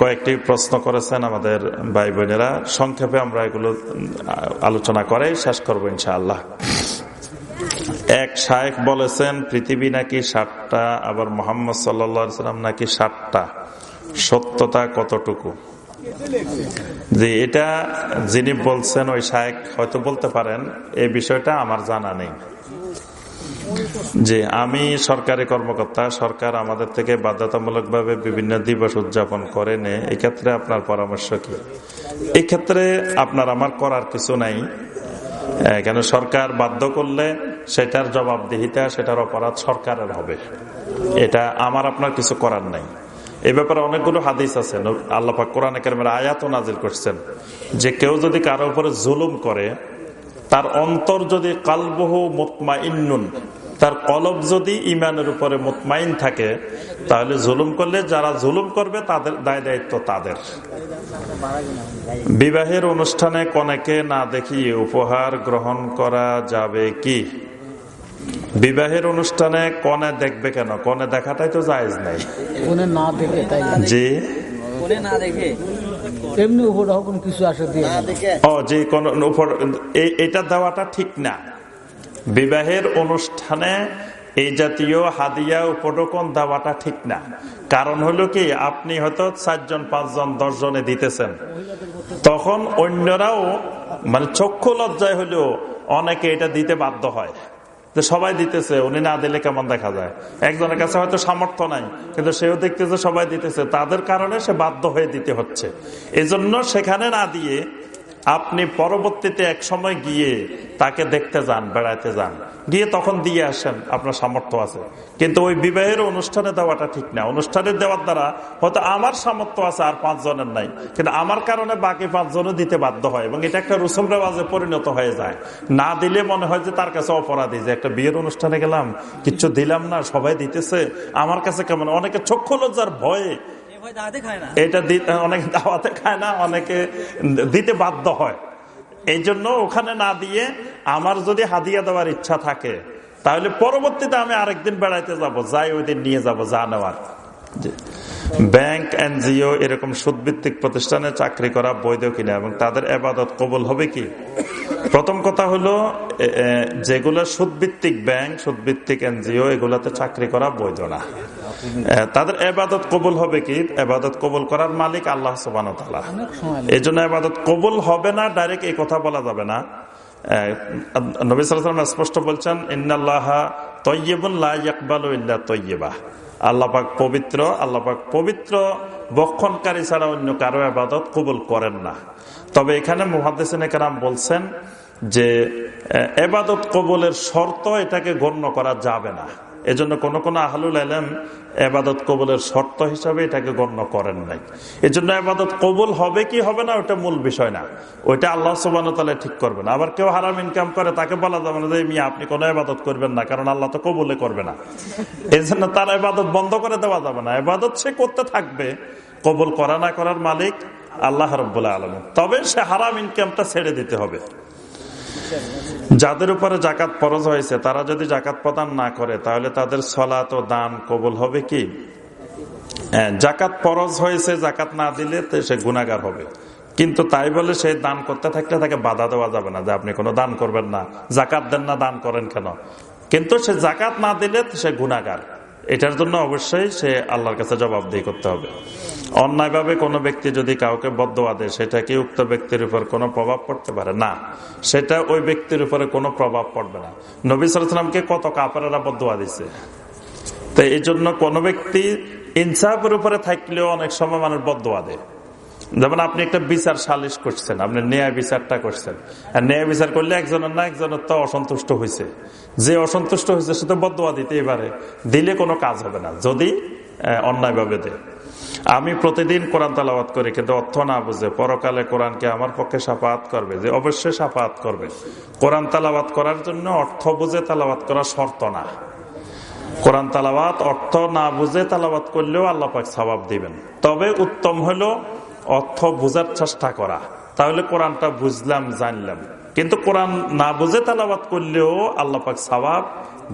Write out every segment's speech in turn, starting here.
কয়েকটি প্রশ্ন করেছেন আমাদের ভাই বোনেরা সংক্ষেপে আমরা এগুলো আলোচনা করে শেষ করব ইনশাআল্লাহ। এক শায়েক বলেছেন, পৃথিবী নাকি সাতটা, আবার মোহাম্মদ সাল্লাম নাকি সাতটা? সত্যতা কতটুকু? যে এটা যিনি বলছেন, ওই শায়েক হয়তো বলতে পারেন এই বিষয়টা আমার জানা নেই। যে আমি সরকারি কর্মকর্তা, সরকার আমাদের থেকে বাধ্যতামূলকভাবে বিভিন্ন দিবস উদযাপন করে নে, এক্ষেত্রে আপনার পরামর্শ কি? এক্ষেত্রে আপনার আমার করার কিছু নাই। কেন সরকার বাধ্য করলে সেটার জবাবদিহিতা, সেটার অপরাধ সরকারের হবে। এটা আমার আপনার কিছু করার নাই। এ ব্যাপারে অনেকগুলো হাদিস আছে। আল্লাপাক কোরআন একাডেমির আয়াত নাজিল করছেন। যে কেউ যদি কারও উপরে জুলুম করে তার অন্তর যদি কালবহু মোতমা ইন্নুন তার কলব যদি ইমানের উপরে মোতমাইন থাকে তাহলে জুলুম করলে যারা জুলুম করবে তাদের দায় দায়িত্ব তাদের। বিবাহের অনুষ্ঠানে কনেকে না দেখিয়ে উপহার গ্রহণ করা যাবে কি? বিবাহের অনুষ্ঠানে কনে দেখবে কেন? কনে দেখাটাই তো জায়েজ নাই। না দেখে তাই জি। না দেখে? এমনি উপর কিছু আসে দিয়ে ও যে কোন উপর এটা দেওয়াটা ঠিক না। বিবাহের অনুষ্ঠানে এই জাতীয় হাদিয়া উপটোকন দেওয়াটা ঠিক না। কারণ হলো কি আপনি হয়তো চারজন পাঁচজন দশ জনে দিতেছেন। তখন অন্যরাও মানে চক্ষু লজ্জায় হলেও অনেকে এটা দিতে বাধ্য হয়। যে সবাই দিতেছে, উনি না দিলে কেমন দেখা যায়? একজনের কাছে হয়তো সামর্থ্য নাই, কিন্তু সেও দেখতেছে সবাই দিতেছে। তাদের কারণে সে বাধ্য হয়ে দিতে হচ্ছে। এজন্য সেখানে না দিয়ে আপনি পরবর্তীতে এক সময় গিয়ে তাকে দেখতে যান, বেড়াইতে যান। গিয়ে তখন দিয়ে আসেন, আপনার সামর্থ্য আছে। কিন্তু ওই বিবাহের অনুষ্ঠানে দেওয়াটা ঠিক না। অনুষ্ঠানে দেওয়ার দ্বারা হয়তো আমার সামর্থ্য আছে আর পাঁচজনের নাই। কিন্তু আমার কারণে বাকি পাঁচজনও দিতে বাধ্য হয় এবং এটা একটা রুসুম রেওয়াজে পরিণত হয়ে যায়। না দিলে মনে হয় যে তার কাছে অপরাধী। যে একটা বিয়ের অনুষ্ঠানে গেলাম, কিচ্ছু দিলাম না, সবাই দিতেছে। আমার কাছে কেমন? অনেকে চক্ষু লজ্জার ভয়ে এটা অনেকে দাওয়াতে খায় না, অনেকে দিতে বাধ্য হয়। এই জন্য ওখানে না দিয়ে আমার যদি হাদিয়া দেওয়ার ইচ্ছা থাকে, তাহলে পরবর্তীতে আমি আরেকদিন বেড়াইতে যাব, যাই ওই নিয়ে যাব, যা নেওয়ার। ব্যাংক এনজিও এরকম সুদভিত্তিক প্রতিষ্ঠানে চাকরি করা বৈধ কিনা এবং তাদের এবাদত কবল হবে কি? প্রথম কথা হলো যেগুলো সুদভিত্তিক ব্যাংক সুদভিত্তিক এনজিও এগুলাতে চাকরি করা বৈধ না। তাদের এবাদত কবুল হবে কি? এবাদত কবুল করার মালিক আল্লাহ সুবান এই জন্য এবাদত কবুল হবে না ডাইরেক্ট এই কথা বলা যাবে না। নবী সালাম স্পষ্ট বলছেন ইন্নাল্লাহ তৈয়বুল্লাহ ইকবাল ইল্লা তৈয়বা। আল্লাপাক পবিত্র আল্লাপাক পবিত্র, বক্ষণকারী ছাড়া অন্য কারও আবাদত কবুল করেন না। তবে এখানে মুহাদ্দিন একরাম বলছেন যে এবাদত কবলের শর্ত এটাকে গণ্য করা যাবে না। এজন্য কোন কোন আহলুল আলম এবাদত কবুলের শর্ত হিসাবে এটাকে গণ্য করেন নাই। এজন্য এবাদত কবুল হবে কি হবে না, ওটা মূল বিষয় না। ওইটা আল্লাহ সুবাহতালে ঠিক করবে না আবার কেউ হারাম ইনকাম করে, তাকে বলা যাবে না যে মিয়া, আপনি কোনো এবাদত করবেন না, কারণ আল্লাহ তো কবুলে করবে না। এই জন্য তার এবাদত বন্ধ করে দেওয়া যাবে না। এবাদত সে করতে থাকবে, কবুল করা না করার মালিক আল্লাহ রব্বুল্লাহ আলম তবে সে হারাম ইনকামটা ছেড়ে দিতে হবে। যাদের উপরে জাকাত ফরজ হয়েছে তারা যদি জাকাত প্রদান না করে তাহলে তাদের সলাত ও দান কবুল হবে কি? হ্যাঁ, জাকাত ফরজ হয়েছে জাকাত না দিলে তো সে গুণাগার হবে। কিন্তু তাই বলে সে দান করতে থাকলে তাকে বাধা দেওয়া যাবে না যে আপনি কোনো দান করবেন না জাকাত দেন না দান করেন কেন? কিন্তু সে জাকাত না দিলে সে গুণাগার এটার জন্য অবশ্যই সে আল্লাহর কাছে জবাবদেহি করতে হবে। অন্যায়ভাবে কোনো ব্যক্তি যদি কাউকে বদোয়া দেয়, সেটা কি উক্ত ব্যক্তির উপর কোনো প্রভাব পড়তে পারে? না। সেটা ওই ব্যক্তির উপরে কোনো প্রভাব পড়বে না। নবী সালামকে কত কাপড়েরা বদোয়া দিছে? তো এই জন্য কোনো ব্যক্তি ইনসাফের উপরে থাকলেও অনেক সময় মানুষ বদোয়া দেয়। যেমন আপনি একটা বিচার সালিশ করছেন, আপনি ন্যায় বিচারটা করছেন। আর ন্যায় বিচার করলে একজনের না একজনের তো অসন্তুষ্ট হয়েছে যে অসন্তুষ্ট হয়েছে সে তো বদোয়া দিতে এবারে দিলে কোনো কাজ হবে না, যদি অন্যায়ভাবে দেয়। আমি প্রতিদিন কোরআন তালাবাদ করি, কিন্তু অর্থ না বুঝে পরকালে কোরআনকে আমার পক্ষে সাফাত করবে যে অবশ্যই সাফাত করবে। কোরআন তালাবাদ করার জন্য অর্থ বুঝে তালাবাত করা শর্ত না। কোরআন তালাবাত অর্থ না বুঝে তালাবাত করলেও আল্লাপাক স্বভাব দিবেন। তবে উত্তম হলো অর্থ বোঝার চেষ্টা করা। তাহলে কোরআনটা বুঝলাম, জানলাম। কিন্তু কোরআন না বুঝে তালাবাদ করলেও আল্লাহ পাক সবাব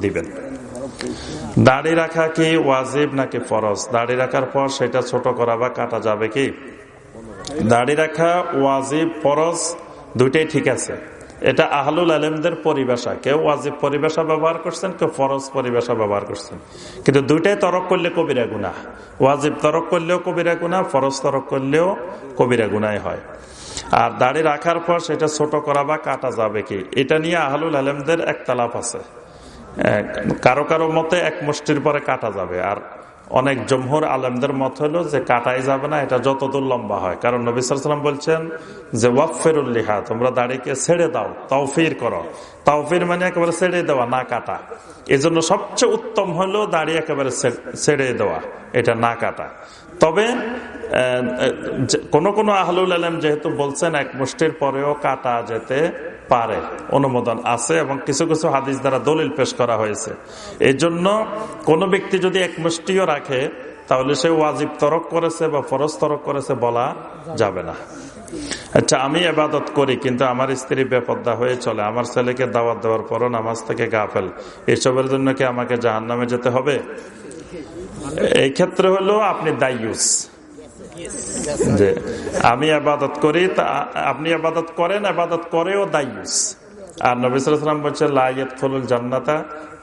দিবেন। দাড়ি রাখা কি ওয়াজিব নাকি ফরজ? দাড়ি রাখার পর সেটা ছোট করা বা কাটা যাবে কি? দাড়ি রাখা, ওয়াজিব, ফরজ দুইটাই ঠিক আছে। এটা আহলুল আলমদের পরিভাষা। কেউ ওয়াজিব পরিভাষা ব্যবহার করছেন, কেউ ফরজ পরিভাষা ব্যবহার করছেন। কিন্তু দুইটাই তরক করলে কবিরা গুণা ওয়াজিব তরক করলেও কবিরা গুণা ফরজ তরক করলেও কবিরা গুনাই হয়। আর দাড়ি রাখার পর সেটা ছোট করা বা কাটা যাবে কি? এটা নিয়ে আহলুল আলমদের এক তালাপ আছে কারও কারও মতে এক মুষ্টির পরে কাটা যাবে। আর অনেক জমহুর আলমদের মত হলো যে কাটাই যাবে না, এটা যতদূর লম্বা হয়। কারণ নবিসাম বলছেন যে ওয়াফেরুল্লিহা তোমরা দাড়িকে ছেড়ে দাও, তাওফির করো। তাওফির মানে একেবারে ছেড়ে দেওয়া, না কাটা। এই জন্য সবচেয়ে উত্তম হলো দাড়ি একেবারে ছেড়ে দেওয়া, এটা না কাটা। তবে কোন কোনো আহলুল আলম যেহেতু বলছেন, এক মুষ্টির পরেও কাটা যেতে পারে, অনুমোদন আছে এবং কিছু কিছু হাদিস দ্বারা দলিল পেশ করা হয়েছে। এই জন্য কোনো ব্যক্তি যদি এক মুষ্টিও রাখে, তাহলে সে ওয়াজিব তরক করেছে বা ফরজ তরক করেছে বলা যাবে না। আচ্ছা আমি এবাদত করি, কিন্তু আমার স্ত্রী বেপদ্দা হয়ে চলে, আমার ছেলেকে দাওয়াত দেওয়ার পরও নামাজ থেকে গা ফেল এসবের জন্য কি আমাকে জাহান নামে যেতে হবে? এই ক্ষেত্রে হলো আপনি দায়ুস। যে আমি আবাদত করি, তা আপনি আবাদত করেন, আবাদত করেও দায়ুস। আর নবিসাম বলছে লাইয়ত ফলুল জান্নাতা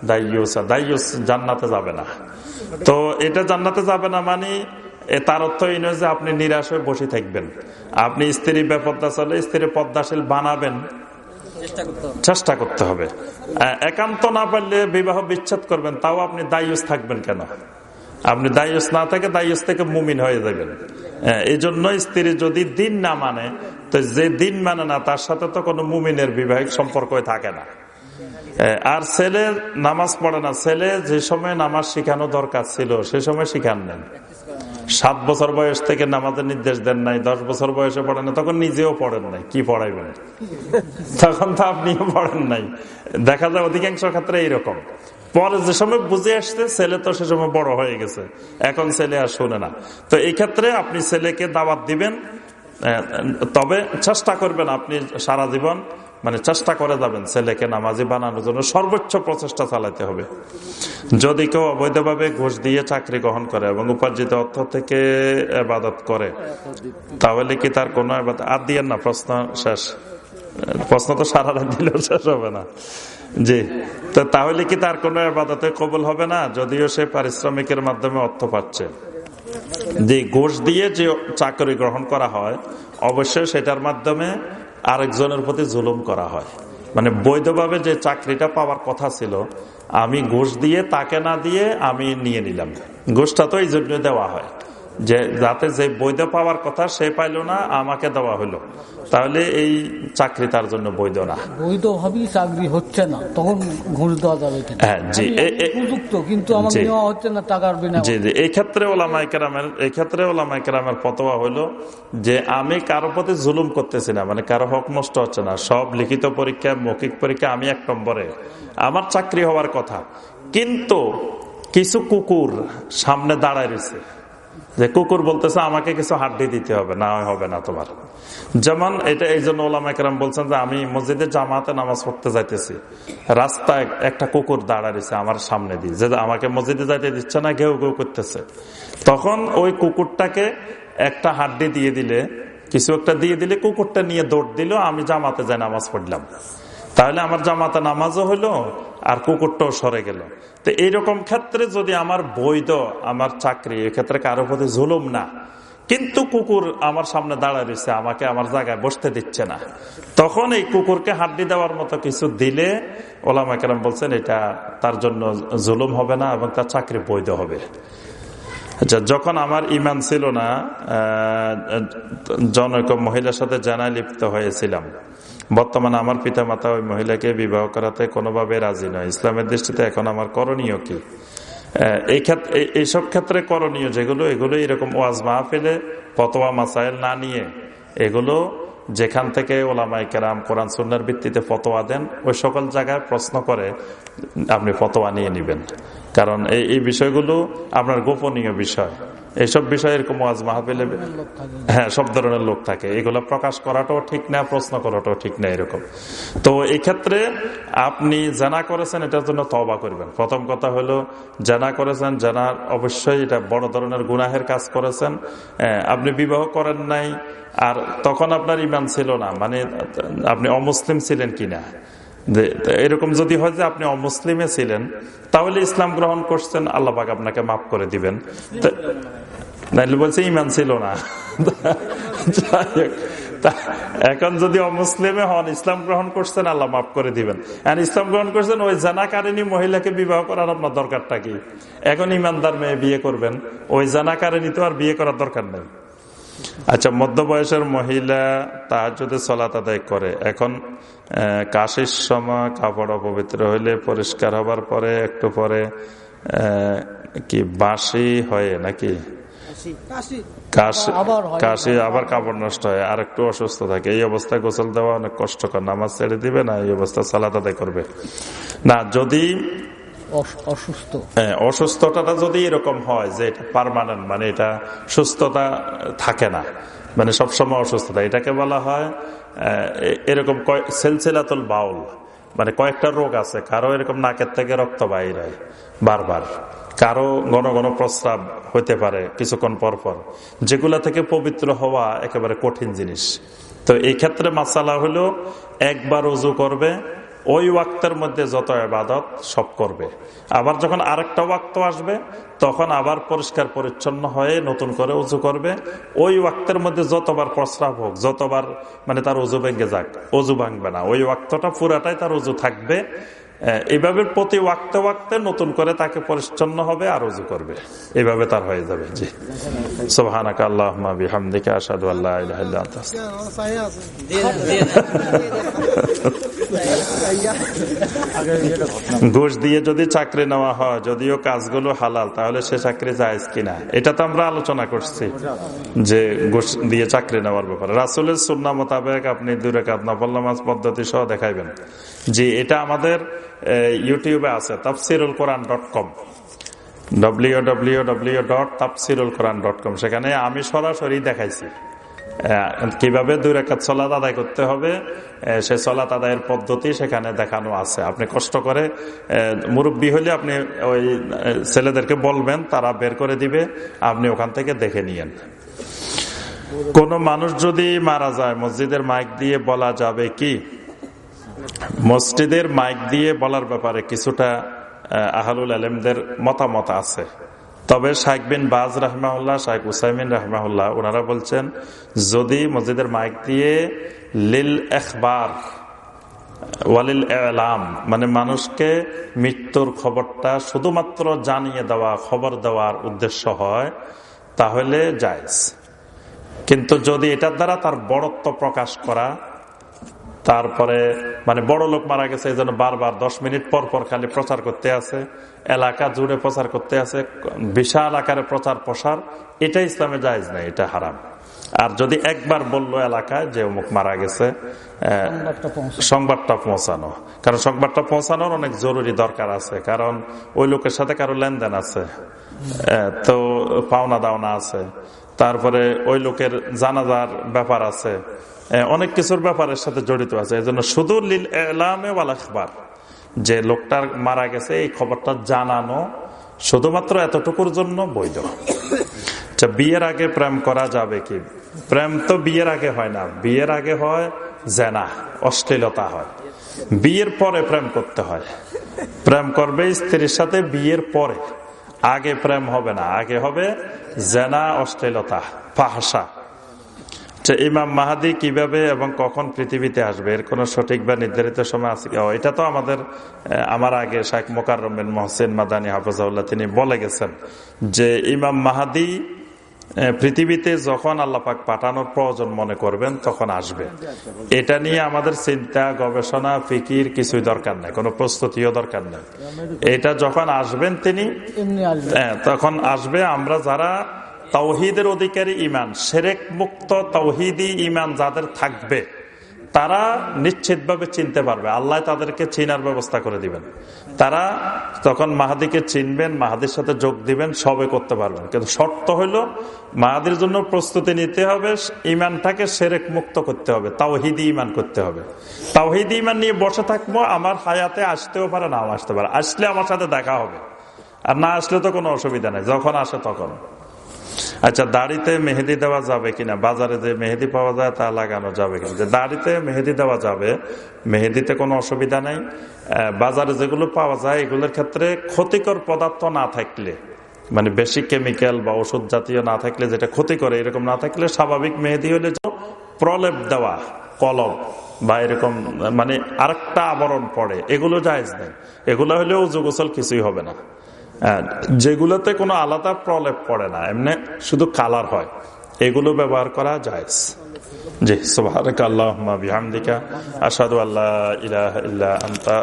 দায়ুসা। দায়ুস জান্নাতে যাবে না। তো এটা জান্নাতে যাবে না মানে তার অর্থ এই নয় যে আপনি নিরাশ হয়ে বসে থাকবেন। আপনি স্ত্রী বেপদ্দা চলে স্ত্রী পদ্মাশীল বানাবেন। চেষ্টা করতে হবে। একান্ত না পারলে বিবাহ বিচ্ছেদ করবেন, তাও আপনি দায়ুস থাকবেন কেন? আপনি দায়ুস না থাকে দায়ুস থেকে মুমিন হয়ে যাবেন। এই জন্য স্ত্রী যদি দিন না মানে তো যে দিন মানে না, তার সাথে তো কোনো মুমিনের বিবাহিক সম্পর্ক থাকে না। আর ছেলে নামাজ পড়ে না, ছেলে যে সময় নামাজ শিখানো দরকার ছিল, সে সময় শিখান নেন সাত বছর বয়স থেকে নামাজের নির্দেশ দেন নাই, দশ বছর বয়সে পড়েন না, তখন নিজেও পড়েন নাই, কি পড়াইবেন? তখন তো আপনিও পড়েন নাই। দেখা যায় অধিকাংশ ক্ষেত্রে এইরকম। পরে যে সময় বুঝে আসছে, ছেলে তো সে সময় বড় হয়ে গেছে। এখন ছেলে আর শোনে না। তো এই ক্ষেত্রে আপনি ছেলেকে দাওয়াত দিবেন তবে চেষ্টা করবেন আপনি সারা জীবন মানে চেষ্টা করে যাবেন ছেলেকে নামাজি বানানোর জন্য। সর্বোচ্চ প্রচেষ্টা চালাতে হবে। যদি কেউ অবৈধভাবে ঘুষ দিয়ে চাকরি গ্রহণ করে এবং উপার্জিত অর্থ থেকে আবাদত করে, তাহলে কি তার কোনো আর দিয়ে না, প্রশ্ন শেষ। প্রশ্ন তো সারা দিলেও শেষ হবে না। জি। তো তাহলে কি তার কোনো আবাদতে কবল হবে না? যদিও সে পারিশ্রমিকের মাধ্যমে অর্থ পাচ্ছে। যে ঘুষ দিয়ে যে চাকরি গ্রহণ করা হয়, অবশ্যই সেটার মাধ্যমে আরেকজনের প্রতি জুলুম করা হয়। মানে বৈধভাবে যে চাকরিটা পাওয়ার কথা ছিল, আমি ঘুষ দিয়ে, তাকে না দিয়ে আমি নিয়ে নিলাম। ঘুষটা তো এই জন্য দেওয়া হয়। যে যাতে যে বৈধ পাওয়ার কথা সে পাইল না আমাকে দেওয়া হলো তাহলে এই চাকরি তার জন্য বৈধ না। বৈধ ভাবেই চাকরি হচ্ছে না। তখন ঘুষ দেওয়া যাবে হ্যাঁ জি। উপযুক্ত কিন্তু আমার নেওয়া হচ্ছে না টাকার বিনা। জি জি। এই ক্ষেত্রে ওলামাইকেরামের এই ক্ষেত্রে ওলামাইকেরামের ফতোয়া হলো যে আমি কারও প্রতি জুলুম করতেছি না মানে কারও হক নষ্ট হচ্ছে না। সব লিখিত পরীক্ষা মৌখিক পরীক্ষা আমি এক নম্বরে। আমার চাকরি হওয়ার কথা। কিন্তু কিছু কুকুর সামনে দাঁড়ায় রয়েছে। যে কুকুর বলতেছে, আমাকে কিছু হাড্ডি দিতে হবে। না হবে না তোমার। যেমন এটা এই জন্য ওলাম একরাম বলছেন যে, আমি মসজিদে জামাতে নামাজ পড়তে যাইতেছি। রাস্তায় একটা কুকুর দাঁড়াইছে আমার সামনে দিয়ে। যে আমাকে মসজিদে যাইতে দিচ্ছে না, ঘেউ ঘেউ করতেছে। তখন ওই কুকুরটাকে একটা হাড্ডি দিয়ে দিলে, কিছু একটা দিয়ে দিলে কুকুরটা নিয়ে দৌড় দিল, আমি জামাতে যাই নামাজ পড়লাম। তাহলে আমার জামাতে নামাজও হইল আর কুকুরটাও সরে গেল। তো এইরকম ক্ষেত্রে যদি আমার বৈধ আমার চাকরি, এক্ষেত্রে কারও প্রতি জুলুম না। কিন্তু কুকুর আমার সামনে দাঁড়ায় রয়েছে, আমাকে আমার জায়গায় বসতে দিচ্ছে না। তখন এই কুকুরকে হাড্ডি দেওয়ার মতো কিছু দিলে ওলামা কেরাম বলছেন, এটা তার জন্য জুলুম হবে না এবং তার চাকরি বৈধ হবে। আচ্ছা যখন আমার ইমান ছিল না জনৈক মহিলার সাথে জানায় লিপ্ত হয়েছিলাম। বর্তমানে আমার পিতা মাতা ওই মহিলাকে বিবাহ করাতে কোনোভাবে রাজি নয়। ইসলামের দৃষ্টিতে এখন আমার করণীয় কি? এই ক্ষেত্রে এইসব ক্ষেত্রে করণীয় যেগুলো, এগুলো এরকম ওয়াজ মাহফিলে, ফতোয়া মাসাইল না নিয়ে, এগুলো যেখান থেকে ওলামাই কেরাম কোরআন সুন্নার ভিত্তিতে ফতোয়া দেন, ওই সকল জায়গায় প্রশ্ন করে, আপনি ফতোয়া নিয়ে নিবেন। কারণ এই এই বিষয়গুলো আপনার গোপনীয় বিষয়। এইসব বিষয় এরকম আজ মাহফিলে হ্যাঁ সব ধরনের লোক থাকে। এগুলো প্রকাশ করাটাও ঠিক না প্রশ্ন করাটাও ঠিক না এরকম। তো এই ক্ষেত্রে আপনি জানা করেছেন এটার জন্য তবা করবেন। প্রথম কথা হলো জানা করেছেন জানার অবশ্যই এটা বড় ধরনের গুনাহের কাজ করেছেন। আপনি বিবাহ করেন নাই আর তখন আপনার ইমান ছিল না। মানে আপনি অমুসলিম ছিলেন কিনা? এরকম যদি হয় যে আপনি অমুসলিমে ছিলেন, তাহলে ইসলাম গ্রহণ করছেন, আল্লাহ আপনাকে মাফ করে দিবেন। বলছে, ইমান ছিল না। এখন যদি অমুসলিমে হন, ইসলাম গ্রহণ করছেন, আল্লাহ মাফ করে দিবেন। ইসলাম গ্রহণ করছেন, ওই জানাকারিনী মহিলাকে বিবাহ করার আপনার দরকারটা কি? এখন ইমানদার মেয়ে বিয়ে করবেন, ওই জানাকারিনী তো আর বিয়ে করার দরকার নেই। আচ্ছা মধ্য বয়সের মহিলা তার যদি চলাত আদায় করে। এখন কাশির সময় কাপড় অপবিত্র হইলে পরিষ্কার হবার পরে একটু পরে কি বাসি হয় নাকি? কাশি। আবার কাপড় নষ্ট হয় আর একটু অসুস্থ থাকে। এই অবস্থায় গোসল দেওয়া অনেক কষ্টকর। নামাজ ছেড়ে দিবে না এই অবস্থা সালাদ আদায় করবে। না যদি অসুস্থ। হ্যাঁ, অসুস্থতা যদি এরকম হয় যে এটা পারমানেন্ট মানে এটা সুস্থতা থাকে না মানে সবসময় অসুস্থতা এটাকে বলা হয় এরকম সেলসেলাতুল বাউল মানে কয়েকটা রোগ আছে কারও এরকম নাকের থেকে রক্ত বাইর হয় বারবার কারও ঘন ঘন প্রস্রাব হইতে পারে কিছুক্ষণ পর পর যেগুলা থেকে পবিত্র হওয়া একেবারে কঠিন জিনিস। তো এই ক্ষেত্রে মাসালা হলো একবার উজু করবে ওই ওয়াক্তের মধ্যে যত আবাদত সব করবে আবার যখন আরেকটা ওয়াক্ত আসবে তখন আবার পরিষ্কার পরিচ্ছন্ন হয়ে নতুন করে উজু করবে ওই ওয়াক্তের মধ্যে যতবার প্রস্রাব হোক যতবার মানে তার উজু ভেঙে যাক উজু ভাঙবে না ওই ওয়াক্তটা পুরাটাই তার উজু থাকবে এইভাবে প্রতি ওয়াক্তে ওয়াক্তে নতুন করে তাকে পরিচ্ছন্ন হবে আর উজু করবে এইভাবে তার হয়ে যাবে জি সোহানাক আল্লাহ বিহামদিকে আসাদু আল্লাহ ঘুষ দিয়ে যদি চাকরি নেওয়া হয়, যদিও কাজগুলো হালাল, তাহলে সে চাকরি যায় কিনা? এটা তো আমরা আলোচনা করছি, যে ঘুষ দিয়ে চাকরি নেওয়ার ব্যাপারে। রাসুলের সুন্না মোতাবেক আপনি দূরে কাজ নফল নামাজ পদ্ধতি সহ দেখাইবেন। জি, এটা আমাদের ইউটিউবে আছে, Tafsirul Quran dot com. W W W dot Tafsirul Quran dot কম। সেখানে আমি সরাসরি দেখাইছি। কীভাবে দুই রেখাত চলাত আদায় করতে হবে? সে চলাত আদায়ের পদ্ধতি সেখানে দেখানো আছে। আপনি কষ্ট করে মুরব্বী হলে আপনি ওই ছেলেদেরকে বলবেন, তারা বের করে দিবে, আপনি ওখান থেকে দেখে নিয়েন। কোন মানুষ যদি মারা যায়, মসজিদের মাইক দিয়ে বলা যাবে কি? মসজিদের মাইক দিয়ে বলার ব্যাপারে কিছুটা আহলুল আলমদের মতামত আছে। তবে শাইক বিন বাজ রাহমাউল্লাহ শাইক উসাইমিন রাহমাউল্লাহ ওনারা বলছেন, যদি মসজিদের মাইক দিয়ে লিল এখবার, ওয়ালিল এলাম মানে মানুষকে মৃত্যুর খবরটা শুধুমাত্র জানিয়ে দেওয়া, খবর দেওয়ার উদ্দেশ্য হয়, তাহলে জায়জ। কিন্তু যদি এটার দ্বারা তার বড়ত্ব প্রকাশ করা তারপরে মানে বড় লোক মারা গেছে এই জন্য বারবার দশ মিনিট পর পর খালি প্রচার করতে আছে এলাকা জুড়ে প্রচার করতে আছে বিশাল আকারে প্রচার প্রসার এটা ইসলামে জায়জ নাই এটা হারাম। আর যদি একবার বলল এলাকায় যে অমুক মারা গেছে সংবাদটা পৌঁছানো। কারণ সংবাদটা পৌঁছানোর অনেক জরুরি দরকার আছে কারণ ওই লোকের সাথে কারও লেনদেন আছে তো পাওনা দাওনা আছে। তারপরে ওই লোকের জানাজার ব্যাপার আছে। অনেক কিছুর ব্যাপারের সাথে জড়িত আছে। এই জন্য শুধু লীল এলামে যে লোকটার মারা গেছে, এই খবরটা জানানো শুধুমাত্র এতটুকুর জন্য বৈধ। আচ্ছা বিয়ের আগে প্রেম করা যাবে কি? প্রেম তো বিয়ের আগে হয় না। বিয়ের আগে হয় জেনা, অশ্লীলতা হয়। বিয়ের পরে প্রেম করতে হয়। প্রেম করবে স্ত্রীর সাথে বিয়ের পরে। আগে প্রেম হবে না, আগে হবে জেনা, অশ্লীলতা ফাহাসা যে ইমাম মাহাদি কীভাবে এবং কখন পৃথিবীতে আসবে, এর কোন সঠিক বা নির্ধারিত সময় আছে এটা তো আমাদের আমার আগে শাহ মোকার মহসেন মাদানী হাফজাউল্লাহ তিনি বলে গেছেন যে ইমাম মাহাদি পৃথিবীতে যখন আল্লাপাক পাঠানোর প্রয়োজন মনে করবেন তখন আসবে। এটা নিয়ে আমাদের চিন্তা গবেষণা ফিকির কিছুই দরকার নাই কোনো প্রস্তুতিও দরকার নাই। এটা যখন আসবেন তিনি তখন আসবে আমরা যারা তৌহিদের অধিকারী ইমান সেরেক মুক্ত তাওহিদি ইমান যাদের থাকবে। তারা নিশ্চিতভাবে চিনতে পারবে। আল্লাহ তাদেরকে চিনার ব্যবস্থা করে দিবেন। তারা তখন মাহাদিকে চিনবেন, মাহাদির সাথে যোগ দিবেন সবে করতে পারবেন। কিন্তু শর্ত হইল, মাহাদির জন্য প্রস্তুতি নিতে হবে ইমানটাকে সেরেক মুক্ত করতে হবে, তাওহিদি ইমান করতে হবে। তাওহিদি ইমান নিয়ে বসে থাকব, আমার হায়াতে আসতেও পারে, নাও আসতে পারে। আসলে আমার সাথে দেখা হবে। আর না আসলে তো কোনো অসুবিধা নেই, যখন আসে তখন। আচ্ছা দাড়িতে মেহেদি দেওয়া যাবে কিনা? বাজারে যে মেহেদি পাওয়া যায়, তা লাগানো যাবে কিনা? যে দাড়িতে মেহেদি দেওয়া যাবে, মেহেদিতে কোনো অসুবিধা নেই। বাজারে যেগুলো পাওয়া যায়, এগুলোর ক্ষেত্রে ক্ষতিকর পদার্থ না থাকলে মানে বেশি কেমিক্যাল বা ওষুধ জাতীয় না থাকলে যেটা ক্ষতি করে এরকম না থাকলে স্বাভাবিক মেহেদি হলে প্রলেপ দেওয়া, কলম বা এরকম মানে আরেকটা আবরণ পড়ে, এগুলো জায়জ নেই। এগুলো হলেও গোসল কিছুই হবে না। যেগুলোতে কোনো আলাদা প্রলেপ পড়ে না, এমনি শুধু কালার হয়। এগুলো ব্যবহার করা যায় জি সুবহানাক আল্লাহুম্মা বিহামদিকা আসাদু আল্লাহ ইলাহা ইল্লা আনতা